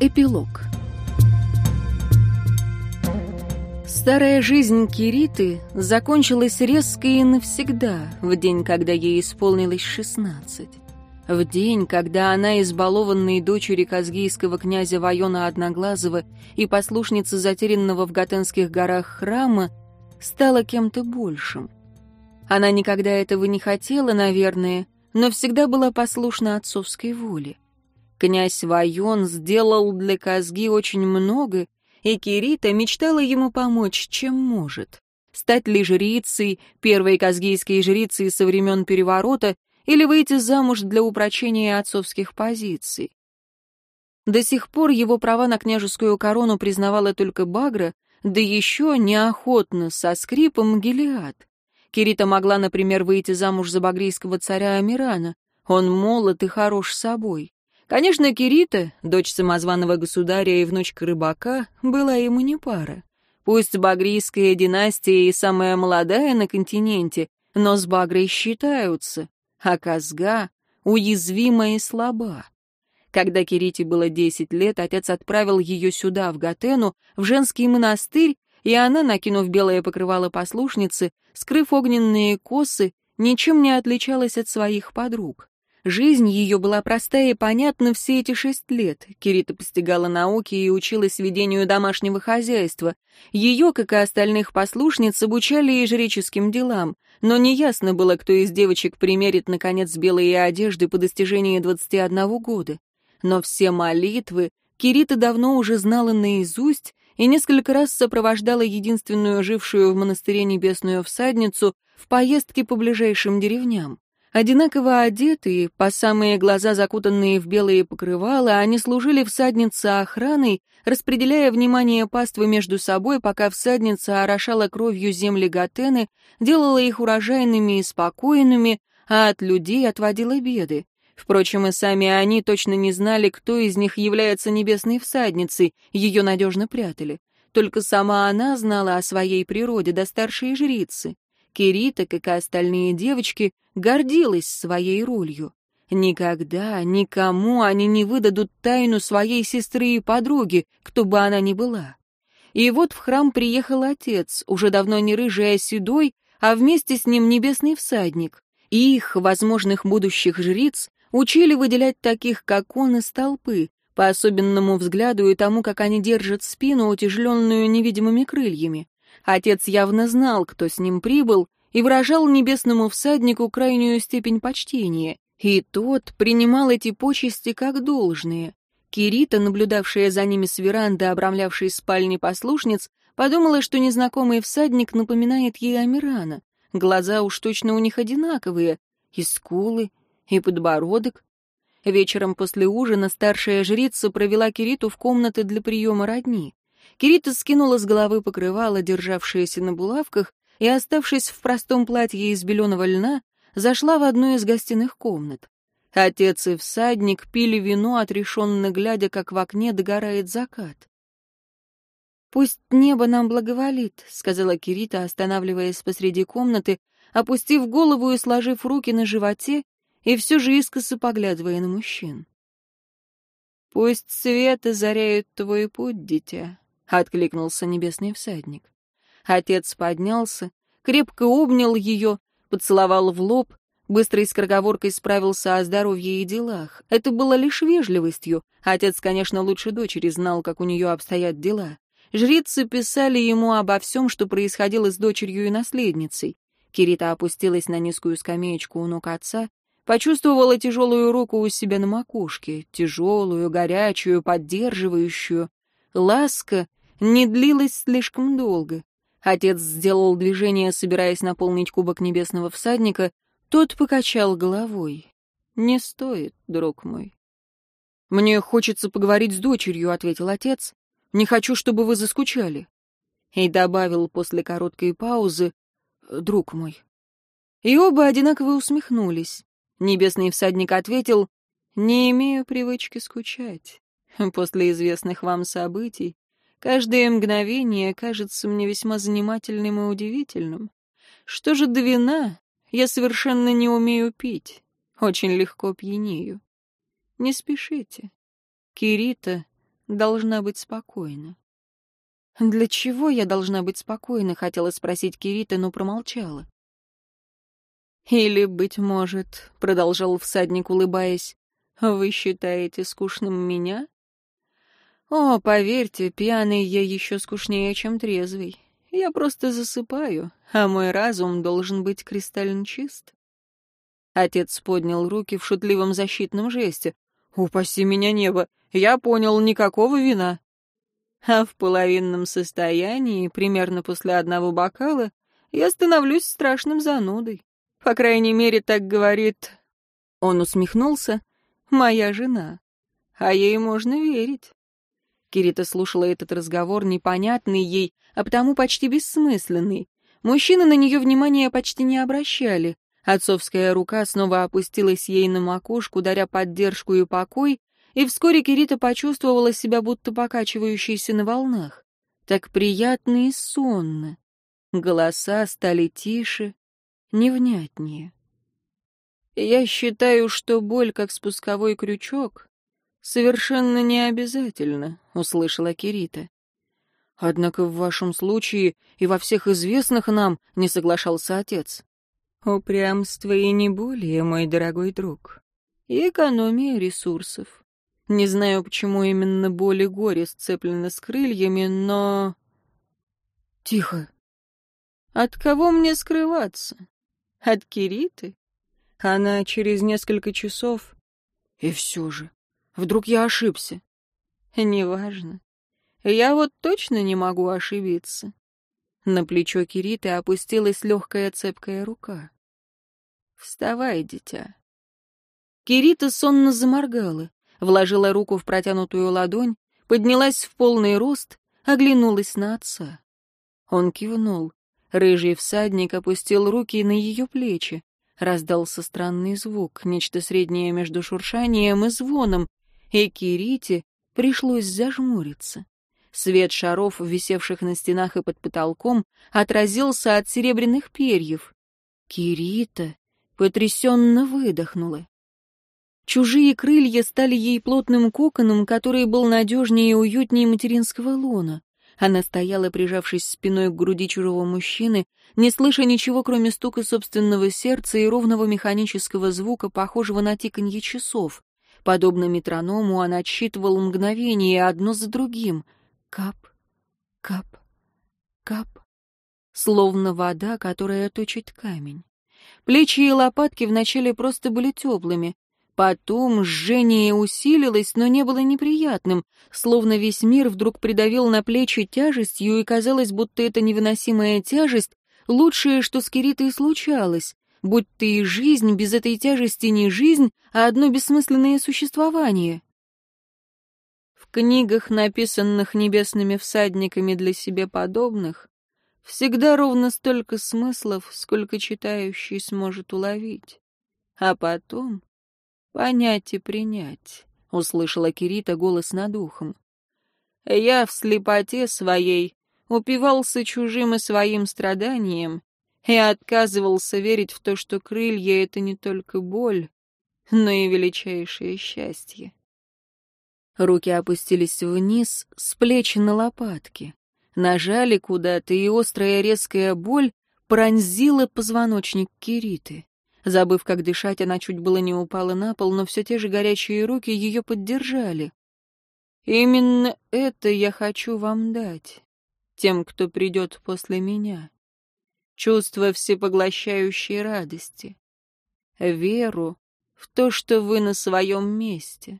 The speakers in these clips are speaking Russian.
Эпилог Старая жизнь Кириты закончилась резко и навсегда, в день, когда ей исполнилось шестнадцать. В день, когда она, избалованной дочери казгийского князя Вайона Одноглазого и послушницы затерянного в Гатенских горах храма, стала кем-то большим. Она никогда этого не хотела, наверное, но всегда была послушна отцовской воле. Князь Вайон сделал для Казги очень много, и Кирита мечтала ему помочь, чем может. Стать ли жрицей, первой казгийской жрицей со времен переворота, или выйти замуж для упрочения отцовских позиций. До сих пор его права на княжескую корону признавала только Багра, да еще неохотно, со скрипом Гелиад. Кирита могла, например, выйти замуж за багрийского царя Амирана. Он молод и хорош собой. Конечно, Кирита, дочь самозваного государя и внучка рыбака, была ему не пара. Пусть багрийская династия и самая молодая на континенте, но с Багрой считаются а Казга уязвима и слаба. Когда Кирите было десять лет, отец отправил ее сюда, в Гатену, в женский монастырь, и она, накинув белое покрывало послушницы, скрыв огненные косы, ничем не отличалась от своих подруг. Жизнь ее была простая и понятна все эти шесть лет. Кирита постигала науки и училась ведению домашнего хозяйства. Ее, как и остальных послушниц, обучали и жреческим делам. Но неясно было, кто из девочек примерит, наконец, белые одежды по достижении 21 года. Но все молитвы Кирита давно уже знала наизусть и несколько раз сопровождала единственную жившую в монастыре небесную всадницу в поездке по ближайшим деревням. Одинаково одетые, по самые глаза закутанные в белые покрывала, они служили всаднице охраной, распределяя внимание паствы между собой, пока всадница орошала кровью земли Гатены, делала их урожайными и спокойными, а от людей отводила беды. Впрочем, и сами они точно не знали, кто из них является небесной всадницей, ее надежно прятали. Только сама она знала о своей природе, до старшей жрицы. Кирита, как и остальные девочки, гордилась своей ролью. Никогда никому они не выдадут тайну своей сестры и подруги, кто бы она ни была. И вот в храм приехал отец, уже давно не рыжий, а седой, а вместе с ним небесный всадник. И их, возможных будущих жриц, учили выделять таких, как он, из толпы, по особенному взгляду и тому, как они держат спину, утяжеленную невидимыми крыльями. Отец явно знал, кто с ним прибыл, и выражал небесному всаднику крайнюю степень почтения, и тот принимал эти почести как должные. Кирита, наблюдавшая за ними с веранды, обрамлявшей спальни послушниц, подумала, что незнакомый всадник напоминает ей Амирана. Глаза уж точно у них одинаковые, и скулы, и подбородок. Вечером после ужина старшая жрица провела Кириту в комнаты для приема родни. Кирита скинула с головы покрывало, державшееся на булавках, и, оставшись в простом платье из беленого льна, зашла в одну из гостиных комнат. Отец и всадник пили вино, отрешенно глядя, как в окне догорает закат. «Пусть небо нам благоволит», — сказала Кирита, останавливаясь посреди комнаты, опустив голову и сложив руки на животе, и все же искоса поглядывая на мужчин. «Пусть свет озаряет твой путь, дитя», — откликнулся небесный всадник. Отец поднялся, крепко обнял ее, поцеловал в лоб, быстрой скороговоркой справился о здоровье и делах. Это было лишь вежливостью. Отец, конечно, лучше дочери знал, как у нее обстоят дела. Жрицы писали ему обо всем, что происходило с дочерью и наследницей. Кирита опустилась на низкую скамеечку у ног отца, почувствовала тяжелую руку у себя на макушке, тяжелую, горячую, поддерживающую. Ласка не длилась слишком долго. Отец сделал движение, собираясь наполнить кубок небесного всадника. Тот покачал головой. «Не стоит, друг мой». «Мне хочется поговорить с дочерью», — ответил отец. «Не хочу, чтобы вы заскучали». И добавил после короткой паузы «друг мой». И оба одинаково усмехнулись. Небесный всадник ответил «Не имею привычки скучать. После известных вам событий Каждое мгновение кажется мне весьма занимательным и удивительным. Что же до вина? Я совершенно не умею пить. Очень легко пьянею. Не спешите. Кирита должна быть спокойна. «Для чего я должна быть спокойна?» — хотела спросить Кирита, но промолчала. «Или, быть может, — продолжал всадник, улыбаясь, — вы считаете скучным меня?» «О, поверьте, пьяный я еще скучнее, чем трезвый. Я просто засыпаю, а мой разум должен быть кристально чист». Отец поднял руки в шутливом защитном жесте. «Упаси меня небо! Я понял, никакого вина!» а в половинном состоянии, примерно после одного бокала, я становлюсь страшным занудой. По крайней мере, так говорит... Он усмехнулся. Моя жена. А ей можно верить. Кирита слушала этот разговор, непонятный ей, а потому почти бессмысленный. Мужчины на нее внимания почти не обращали. Отцовская рука снова опустилась ей на макушку, даря поддержку и покой, и вскоре Кирита почувствовала себя будто покачивающейся на волнах. Так приятно и сонно. Голоса стали тише, невнятнее. Я считаю, что боль, как спусковой крючок, совершенно не обязательно, услышала Кирита. Однако в вашем случае и во всех известных нам не соглашался отец. Упрямство и не более, мой дорогой друг. И экономия ресурсов. Не знаю, почему именно боль и горе сцеплены с крыльями, но... Тихо. От кого мне скрываться? От Кириты? Она через несколько часов... И все же. Вдруг я ошибся? Неважно. Я вот точно не могу ошибиться. На плечо Кириты опустилась легкая цепкая рука. «Вставай, дитя». Кирита сонно заморгала вложила руку в протянутую ладонь, поднялась в полный рост, оглянулась на отца. Он кивнул. Рыжий всадник опустил руки на ее плечи. Раздался странный звук, нечто среднее между шуршанием и звоном, и Кирите пришлось зажмуриться. Свет шаров, висевших на стенах и под потолком, отразился от серебряных перьев. Кирита потрясенно выдохнула. Чужие крылья стали ей плотным коконом, который был надежнее и уютнее материнского лона. Она стояла, прижавшись спиной к груди чужого мужчины, не слыша ничего, кроме стука собственного сердца и ровного механического звука, похожего на тиканье часов. Подобно метроному, он отсчитывал мгновения одно за другим. Кап, кап, кап. Словно вода, которая точит камень. Плечи и лопатки вначале просто были теплыми, Потом жжение усилилось, но не было неприятным, словно весь мир вдруг придавил на плечи тяжестью, и казалось, будто эта невыносимая тяжесть — лучшее, что с Киритой случалось, будь ты и жизнь без этой тяжести не жизнь, а одно бессмысленное существование. В книгах, написанных небесными всадниками для себе подобных, всегда ровно столько смыслов, сколько читающий сможет уловить. А потом «Понять и принять», — услышала Кирита голос над ухом. «Я в слепоте своей упивался чужим и своим страданием и отказывался верить в то, что крылья — это не только боль, но и величайшее счастье». Руки опустились вниз, с плеч на лопатки. Нажали куда-то, и острая резкая боль пронзила позвоночник Кириты. Забыв, как дышать, она чуть было не упала на пол, но все те же горячие руки ее поддержали. «Именно это я хочу вам дать, тем, кто придет после меня. Чувство всепоглощающей радости, веру в то, что вы на своем месте».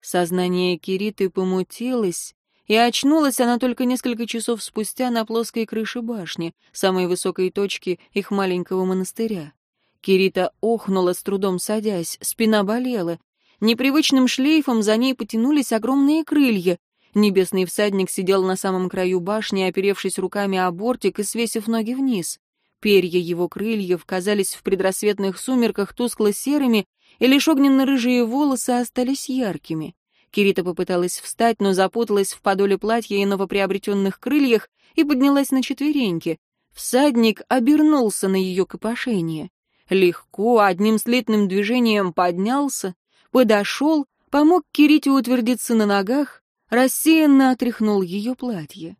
Сознание Кириты помутилось, и очнулась она только несколько часов спустя на плоской крыше башни, самой высокой точки их маленького монастыря. Кирита охнула, с трудом садясь, спина болела. Непривычным шлейфом за ней потянулись огромные крылья. Небесный всадник сидел на самом краю башни, оперевшись руками о бортик и свесив ноги вниз. Перья его крыльев казались в предрассветных сумерках тускло-серыми, и лишь огненно-рыжие волосы остались яркими. Кирита попыталась встать, но запуталась в подоле платья и новоприобретенных крыльях и поднялась на четвереньки. Всадник обернулся на ее копошение легко, одним слитным движением поднялся, подошел, помог Кирите утвердиться на ногах, рассеянно отряхнул ее платье.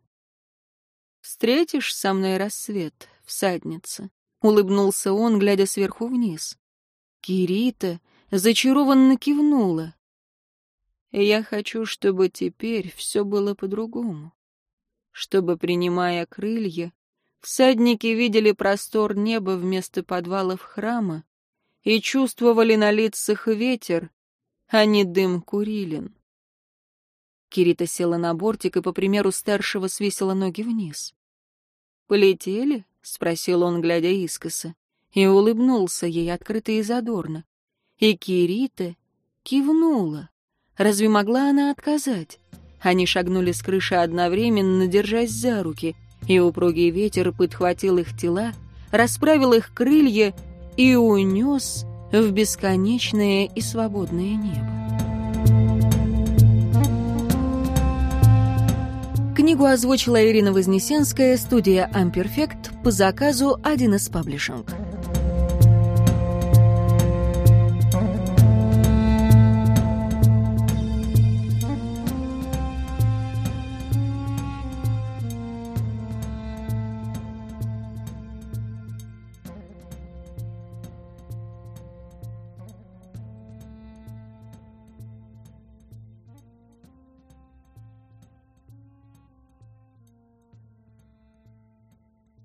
«Встретишь со мной рассвет, всадница?» — улыбнулся он, глядя сверху вниз. Кирита зачарованно кивнула. «Я хочу, чтобы теперь все было по-другому. Чтобы, принимая крылья, всадники видели простор неба вместо подвалов храма и чувствовали на лицах ветер, а не дым курилин. Кирита села на бортик и, по примеру старшего, свесила ноги вниз. «Полетели?» — спросил он, глядя искоса, и улыбнулся ей открыто и задорно. И Кирита кивнула. Разве могла она отказать? Они шагнули с крыши одновременно, держась за руки, и упругий ветер подхватил их тела, расправил их крылья и унес в бесконечное и свободное небо. Книгу озвучила Ирина Вознесенская, студия «Амперфект» по заказу 1С Паблишинг.